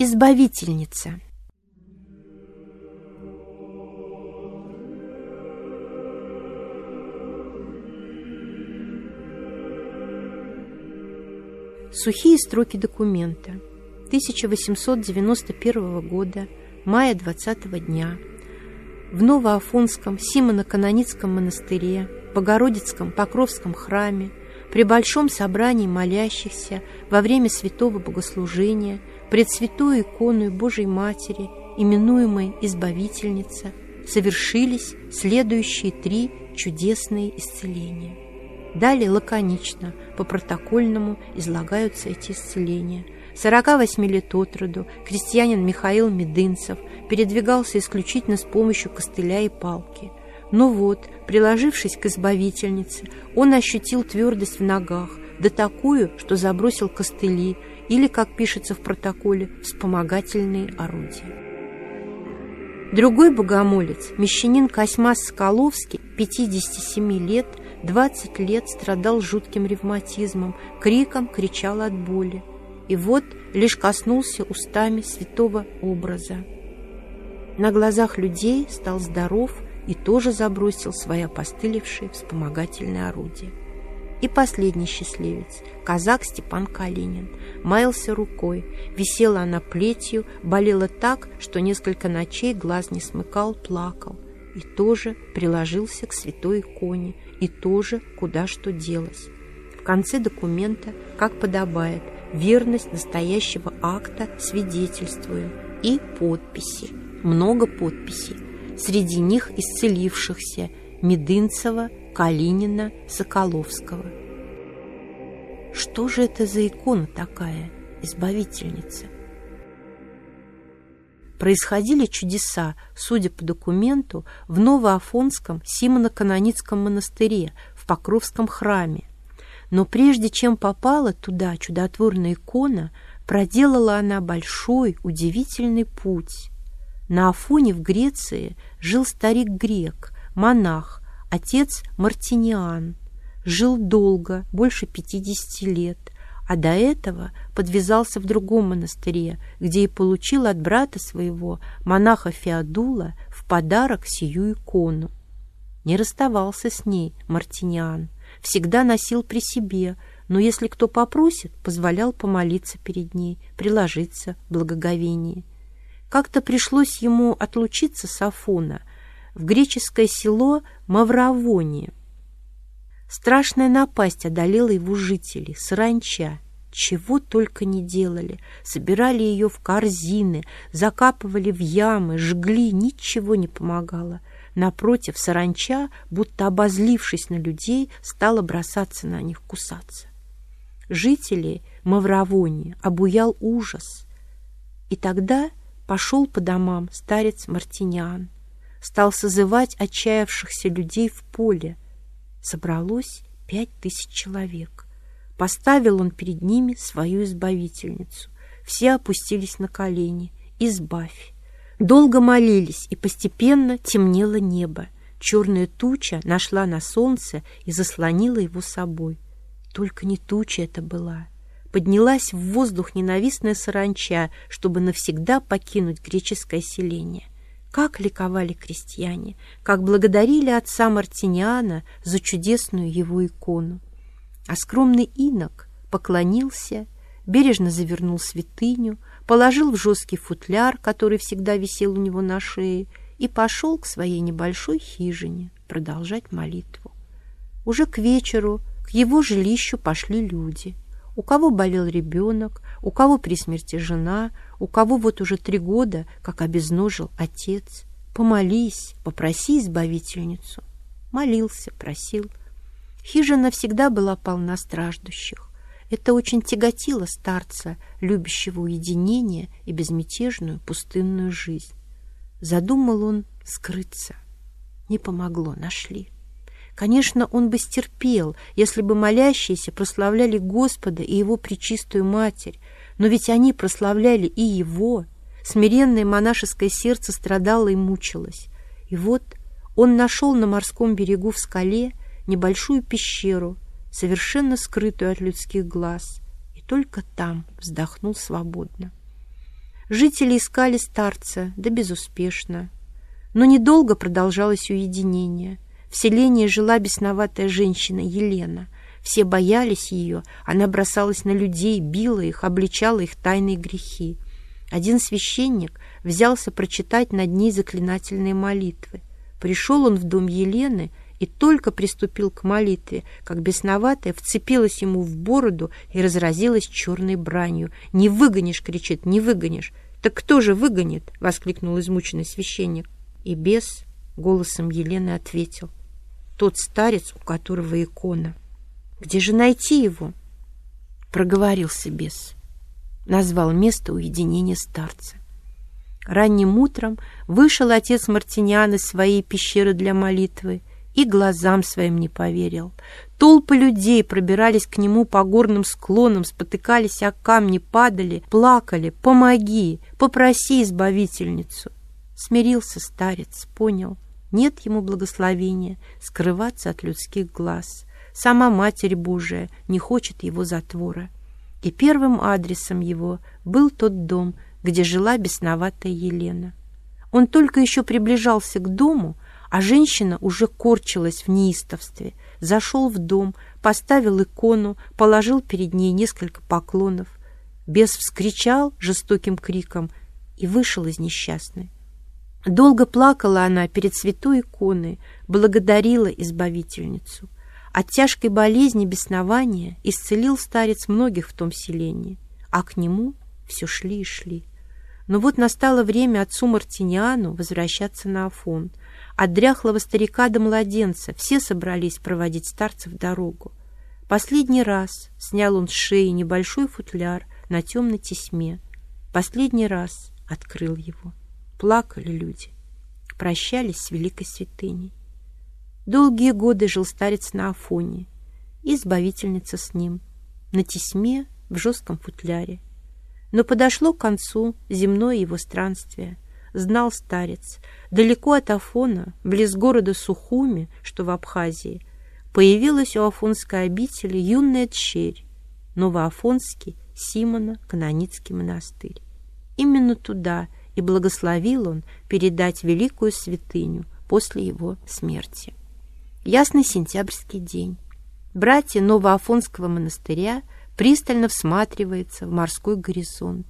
Избавительница. Сухие строки документа. 1891 года, мая 20 дня. В Новоафонском Симоно-Каноницком монастыре, Богородицком Покровском храме, при большом собрании молящихся во время святого богослужения пред святой иконой Божией Матери, именуемой Избавительница, совершились следующие три чудесные исцеления. Далее лаконично, по протокольному излагаются эти исцеления. 48 лет от роду крестьянин Михаил Медынцев передвигался исключительно с помощью костыля и палки. Но вот, приложившись к избавительнице, он ощутил твердость в ногах, да такую, что забросил костыли или, как пишется в протоколе, вспомогательные орудия. Другой богомолец, мещанин Косьмас Соколовский, 57 лет, 20 лет страдал жутким ревматизмом, криком кричал от боли. И вот лишь коснулся устами святого образа. На глазах людей стал здоров и тоже забросил свои опостылевшие вспомогательные орудия. И последний счастливец, казак Степан Калинин, маялся рукой, висела она плетью, болела так, что несколько ночей глаз не смыкал, плакал. И тоже приложился к святой иконе, и тоже куда что делось. В конце документа, как подобает, верность настоящего акта свидетельствую и подписи, много подписей, среди них исцелившихся Медынцева, Калинина, Соколовского. Что же это за икона такая, избавительница? происходили чудеса, судя по документу, в Новоафонском Симоно-Каноницком монастыре в Покровском храме. Но прежде чем попала туда чудотворная икона, проделала она большой, удивительный путь. На Афоне в Греции жил старик-грек, монах, отец Мартиниан. Жил долго, больше 50 лет, а до этого подвязался в другом монастыре, где и получил от брата своего, монаха Феодула, в подарок сию икону. Не расставался с ней Мартиниан, всегда носил при себе, но если кто попросит, позволял помолиться перед ней, приложиться в благоговении. Как-то пришлось ему отлучиться с Афона в греческое село Мавровония, Страшная напасть одолела его жителей, саранча. Чего только не делали. Собирали ее в корзины, закапывали в ямы, жгли, ничего не помогало. Напротив, саранча, будто обозлившись на людей, стала бросаться на них, кусаться. Жителей Мавровони обуял ужас. И тогда пошел по домам старец Мартиниан, стал созывать отчаявшихся людей в поле — собралось пять тысяч человек. Поставил он перед ними свою избавительницу. Все опустились на колени. «Избавь!» Долго молились, и постепенно темнело небо. Черная туча нашла на солнце и заслонила его собой. Только не туча это была. Поднялась в воздух ненавистная саранча, чтобы навсегда покинуть греческое селение — как ликовали крестьяне, как благодарили отца Мартиниана за чудесную его икону. А скромный инок поклонился, бережно завернул святыню, положил в жесткий футляр, который всегда висел у него на шее, и пошел к своей небольшой хижине продолжать молитву. Уже к вечеру к его жилищу пошли люди. У кого болел ребенок, у кого при смерти жена, у кого вот уже три года, как обезножил отец. Помолись, попроси избавительницу. Молился, просил. Хижина всегда была полна страждущих. Это очень тяготило старца, любящего уединения и безмятежную пустынную жизнь. Задумал он скрыться. Не помогло, нашли. Конечно, он бы стерпел, если бы молящиеся прославляли Господа и Его Пречистую Матерь, но ведь они прославляли и его. Смиренное монашеское сердце страдало и мучилось. И вот он нашел на морском берегу в скале небольшую пещеру, совершенно скрытую от людских глаз, и только там вздохнул свободно. Жители искали старца, да безуспешно. Но недолго продолжалось уединение. В селении жила бесноватая женщина Елена. Все боялись ее, она бросалась на людей, била их, обличала их тайные грехи. Один священник взялся прочитать над ней заклинательные молитвы. Пришел он в дом Елены и только приступил к молитве, как бесноватая вцепилась ему в бороду и разразилась черной бранью. «Не выгонишь!» — кричит, «не выгонишь!» «Так кто же выгонит?» — воскликнул измученный священник. И бес голосом Елены ответил. «Тот старец, у которого икона. Где же найти его?» Проговорился бес. Назвал место уединения старца. Ранним утром вышел отец Мартиниан из своей пещеры для молитвы и глазам своим не поверил. Толпы людей пробирались к нему по горным склонам, спотыкались о камни, падали, плакали. «Помоги! Попроси избавительницу!» Смирился старец, понял. Нет ему благословения скрываться от людских глаз. Сама Матерь Божия не хочет его затвора. И первым адресом его был тот дом, где жила бесноватая Елена. Он только еще приближался к дому, а женщина уже корчилась в неистовстве. Зашел в дом, поставил икону, положил перед ней несколько поклонов. Бес вскричал жестоким криком и вышел из несчастной. Долго плакала она перед святой иконой, благодарила избавительницу. От тяжкой болезни беснования исцелил старец многих в том селении, а к нему все шли и шли. Но вот настало время отцу Мартиниану возвращаться на Афон — от дряхлого старика до младенца все собрались проводить старца в дорогу. Последний раз снял он с шеи небольшой футляр на темной тесьме. Последний раз открыл его. Плакали люди. Прощались с великой святыней. Долгие годы жил старец на Афоне, избавительница с ним, на тесьме в жестком футляре. Но подошло к концу земное его странствие — знал старец, далеко от Афона, близ города Сухуми, что в Абхазии, появилась у Афонской обители юная тщерь, Новоафонский Симона Каноницкий монастырь. Именно туда и благословил он передать великую святыню после его смерти. Ясный сентябрьский день. Братья Новоафонского монастыря пристально всматриваются в морской горизонт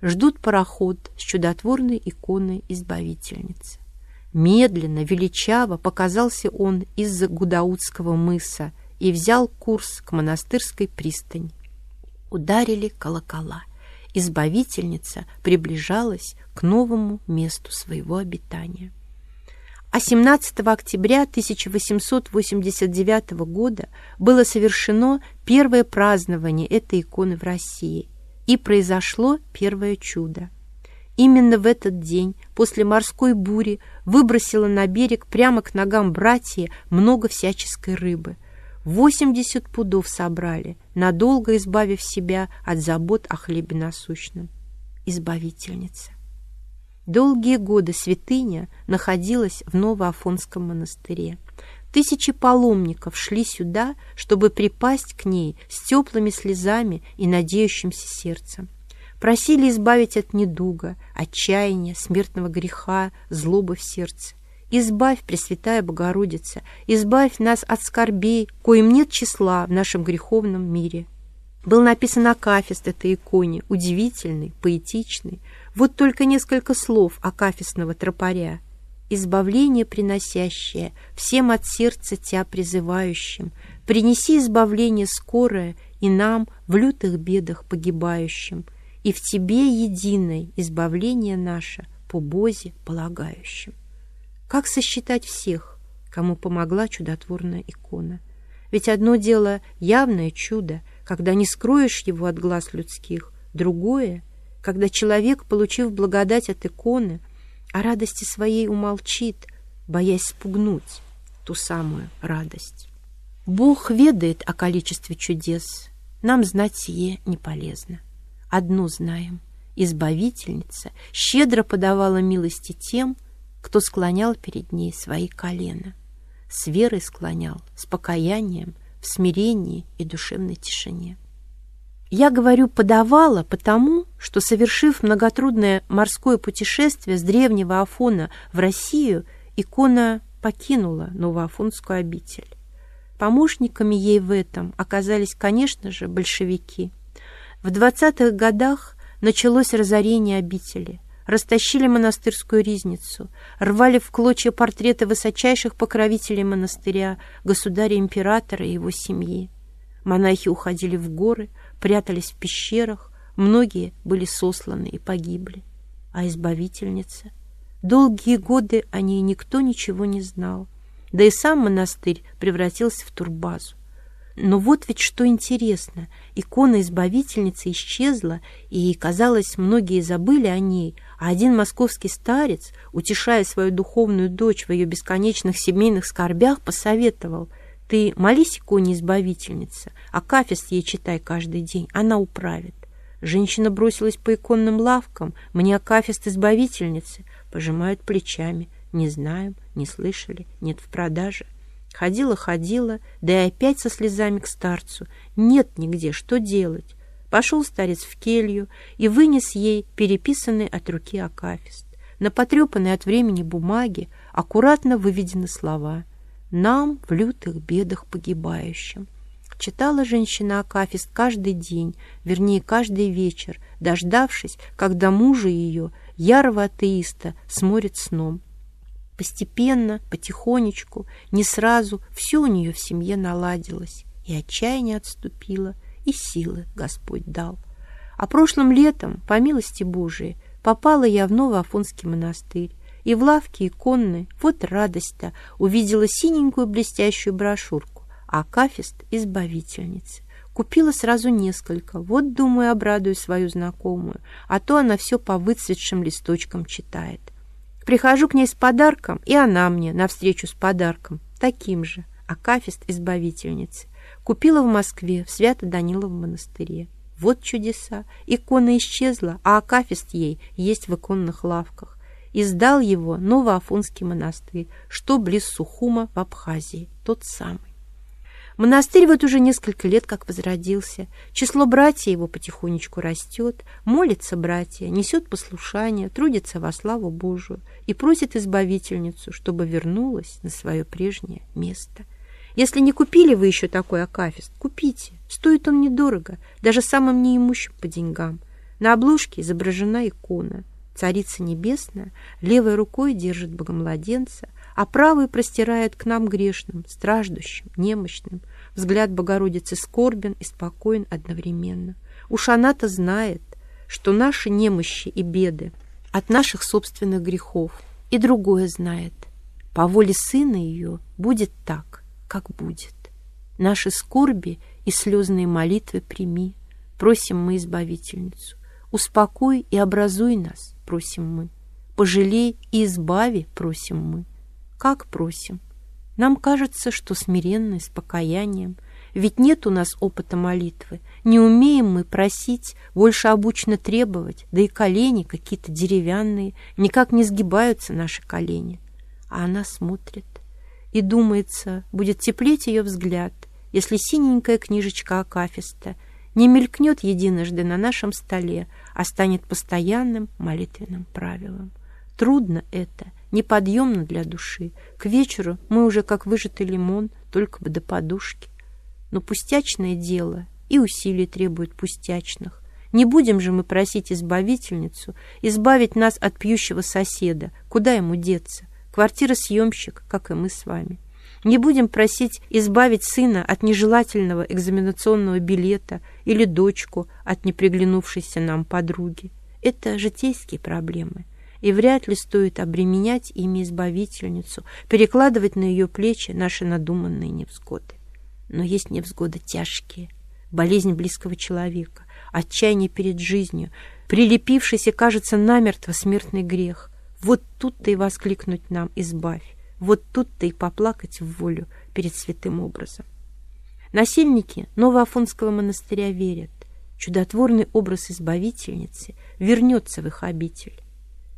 ждут пароход с чудотворной иконой Избавительницы. Медленно, величаво показался он из-за Гудаутского мыса и взял курс к монастырской пристани. Ударили колокола. Избавительница приближалась к новому месту своего обитания. А 17 октября 1889 года было совершено первое празднование этой иконы в России – и произошло первое чудо. Именно в этот день, после морской бури, выбросило на берег прямо к ногам братья много всяческой рыбы. Восемьдесят пудов собрали, надолго избавив себя от забот о хлебе насущном. Избавительница. Долгие годы святыня находилась в Новоафонском монастыре. Тысячи паломников шли сюда, чтобы припасть к ней с теплыми слезами и надеющимся сердцем. Просили избавить от недуга, отчаяния, смертного греха, злобы в сердце. Избавь, Пресвятая Богородица, избавь нас от скорбей, коим нет числа в нашем греховном мире. Был написан акафист этой иконе, удивительный, поэтичный. Вот только несколько слов акафистного тропаря — избавление приносящее, всем от сердца Тя призывающим. Принеси избавление скорое и нам в лютых бедах погибающим, и в Тебе единое избавление наше по Бозе полагающим. Как сосчитать всех, кому помогла чудотворная икона? Ведь одно дело явное чудо, когда не скроешь его от глаз людских, другое, когда человек, получив благодать от иконы, о радости своей умолчит, боясь спугнуть ту самую радость. Бог ведает о количестве чудес, нам знать сие не полезно. Одну знаем — Избавительница щедро подавала милости тем, кто склонял перед ней свои колена. С верой склонял, с покаянием, в смирении и душевной тишине. Я говорю «подавала», потому что, совершив многотрудное морское путешествие с древнего Афона в Россию, икона покинула Новоафонскую обитель. Помощниками ей в этом оказались, конечно же, большевики. В 20-х годах началось разорение обители. Растащили монастырскую ризницу, рвали в клочья портреты высочайших покровителей монастыря, государя-императора и его семьи. Монахи уходили в горы, прятались в пещерах, многие были сосланы и погибли. А избавительница? Долгие годы о ней никто ничего не знал. Да и сам монастырь превратился в турбазу. Но вот ведь что интересно, икона избавительницы исчезла, и, казалось, многие забыли о ней, а один московский старец, утешая свою духовную дочь в ее бесконечных семейных скорбях, посоветовал – ты молись иконе избавительницы, а кафест ей читай каждый день, она управит. Женщина бросилась по иконным лавкам, мне акафист избавительницы, пожимают плечами. Не знаем, не слышали, нет в продаже. Ходила-ходила, да и опять со слезами к старцу. Нет нигде, что делать? Пошел старец в келью и вынес ей переписанный от руки акафист. На потрепанной от времени бумаге аккуратно выведены слова нам в лютых бедах погибающим. Читала женщина Акафист каждый день, вернее, каждый вечер, дождавшись, когда мужа ее, ярого атеиста, сморит сном. Постепенно, потихонечку, не сразу, все у нее в семье наладилось, и отчаяние отступило, и силы Господь дал. А прошлым летом, по милости Божией, попала я в Новоафонский монастырь, и в лавке иконной, вот радость-то, увидела синенькую блестящую брошюрку «Акафист избавительницы». Купила сразу несколько, вот, думаю, обрадую свою знакомую, а то она все по выцветшим листочкам читает. Прихожу к ней с подарком, и она мне навстречу с подарком, таким же, Акафист избавительницы. Купила в Москве, в Свято-Даниловом монастыре. Вот чудеса! Икона исчезла, а Акафист ей есть в иконных лавках и сдал его Новоафонский монастырь, что близ Сухума в Абхазии, тот самый. Монастырь вот уже несколько лет как возродился. Число братьев его потихонечку растет, молится братья, несет послушание, трудится во славу Божию и просит избавительницу, чтобы вернулась на свое прежнее место. Если не купили вы еще такой акафист, купите. Стоит он недорого, даже самым неимущим по деньгам. На обложке изображена икона. Царица Небесная левой рукой держит Богомладенца, а правой простирает к нам грешным, страждущим, немощным. Взгляд Богородицы скорбен и спокоен одновременно. Уж она-то знает, что наши немощи и беды от наших собственных грехов, и другое знает. По воле Сына ее будет так, как будет. Наши скорби и слезные молитвы прими, просим мы Избавительницу. Успокой и образуй нас, просим мы. Пожалей и избави, просим мы. Как просим? Нам кажется, что смиренно с покаянием. Ведь нет у нас опыта молитвы. Не умеем мы просить, больше обучно требовать, да и колени какие-то деревянные, никак не сгибаются наши колени. А она смотрит, и думается, будет теплеть ее взгляд, если синенькая книжечка Акафиста не мелькнет единожды на нашем столе, а станет постоянным молитвенным правилом. Трудно это, неподъемно для души. К вечеру мы уже как выжатый лимон, только бы до подушки. Но пустячное дело и усилий требует пустячных. Не будем же мы просить избавительницу избавить нас от пьющего соседа. Куда ему деться? Квартира съемщик, как и мы с вами. Не будем просить избавить сына от нежелательного экзаменационного билета или дочку от неприглянувшейся нам подруги. Это житейские проблемы, и вряд ли стоит обременять ими избавительницу, перекладывать на ее плечи наши надуманные невзгоды. Но есть невзгоды тяжкие, болезнь близкого человека, отчаяние перед жизнью, прилепившийся, кажется, намертво смертный грех. Вот тут-то и воскликнуть нам «избавь». Вот тут-то и поплакать в волю перед святым образом. Насильники Новоафонского монастыря верят, чудотворный образ избавительницы вернется в их обитель.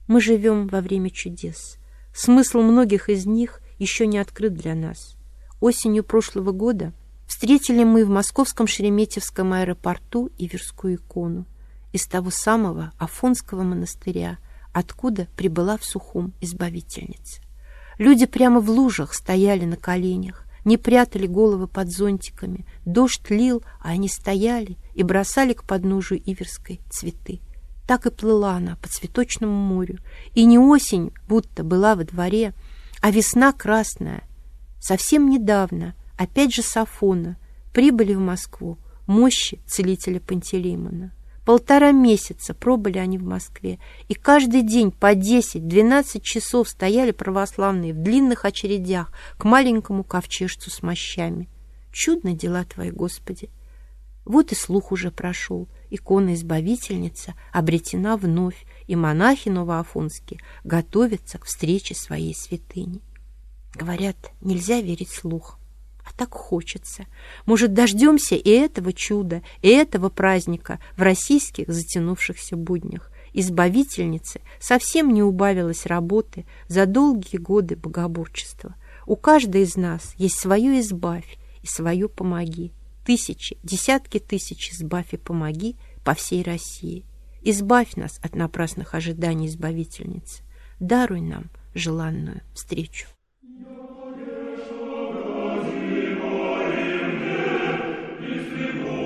Мы живем во время чудес. Смысл многих из них еще не открыт для нас. Осенью прошлого года встретили мы в московском Шереметьевском аэропорту Иверскую икону из того самого Афонского монастыря, откуда прибыла в Сухум избавительница. Люди прямо в лужах стояли на коленях, не прятали головы под зонтиками. Дождь лил, а они стояли и бросали к подножию Иверской цветы. Так и плыла она по цветочному морю. И не осень будто была во дворе, а весна красная. Совсем недавно, опять же с Афона, прибыли в Москву мощи целителя Пантелеймона. Полтора месяца пробыли они в Москве, и каждый день по 10-12 часов стояли православные в длинных очередях к маленькому ковчежцу с мощами. Чудные дела Твои, Господи! Вот и слух уже прошел, икона-избавительница обретена вновь, и монахи новоафонские готовятся к встрече своей святыни. Говорят, нельзя верить слухам. А так хочется. Может, дождемся и этого чуда, и этого праздника в российских затянувшихся буднях. Избавительнице совсем не убавилось работы за долгие годы богоборчества. У каждой из нас есть свое избавь и свое помоги. Тысячи, десятки тысяч избавь и помоги по всей России. Избавь нас от напрасных ожиданий избавительницы. Даруй нам желанную встречу. Если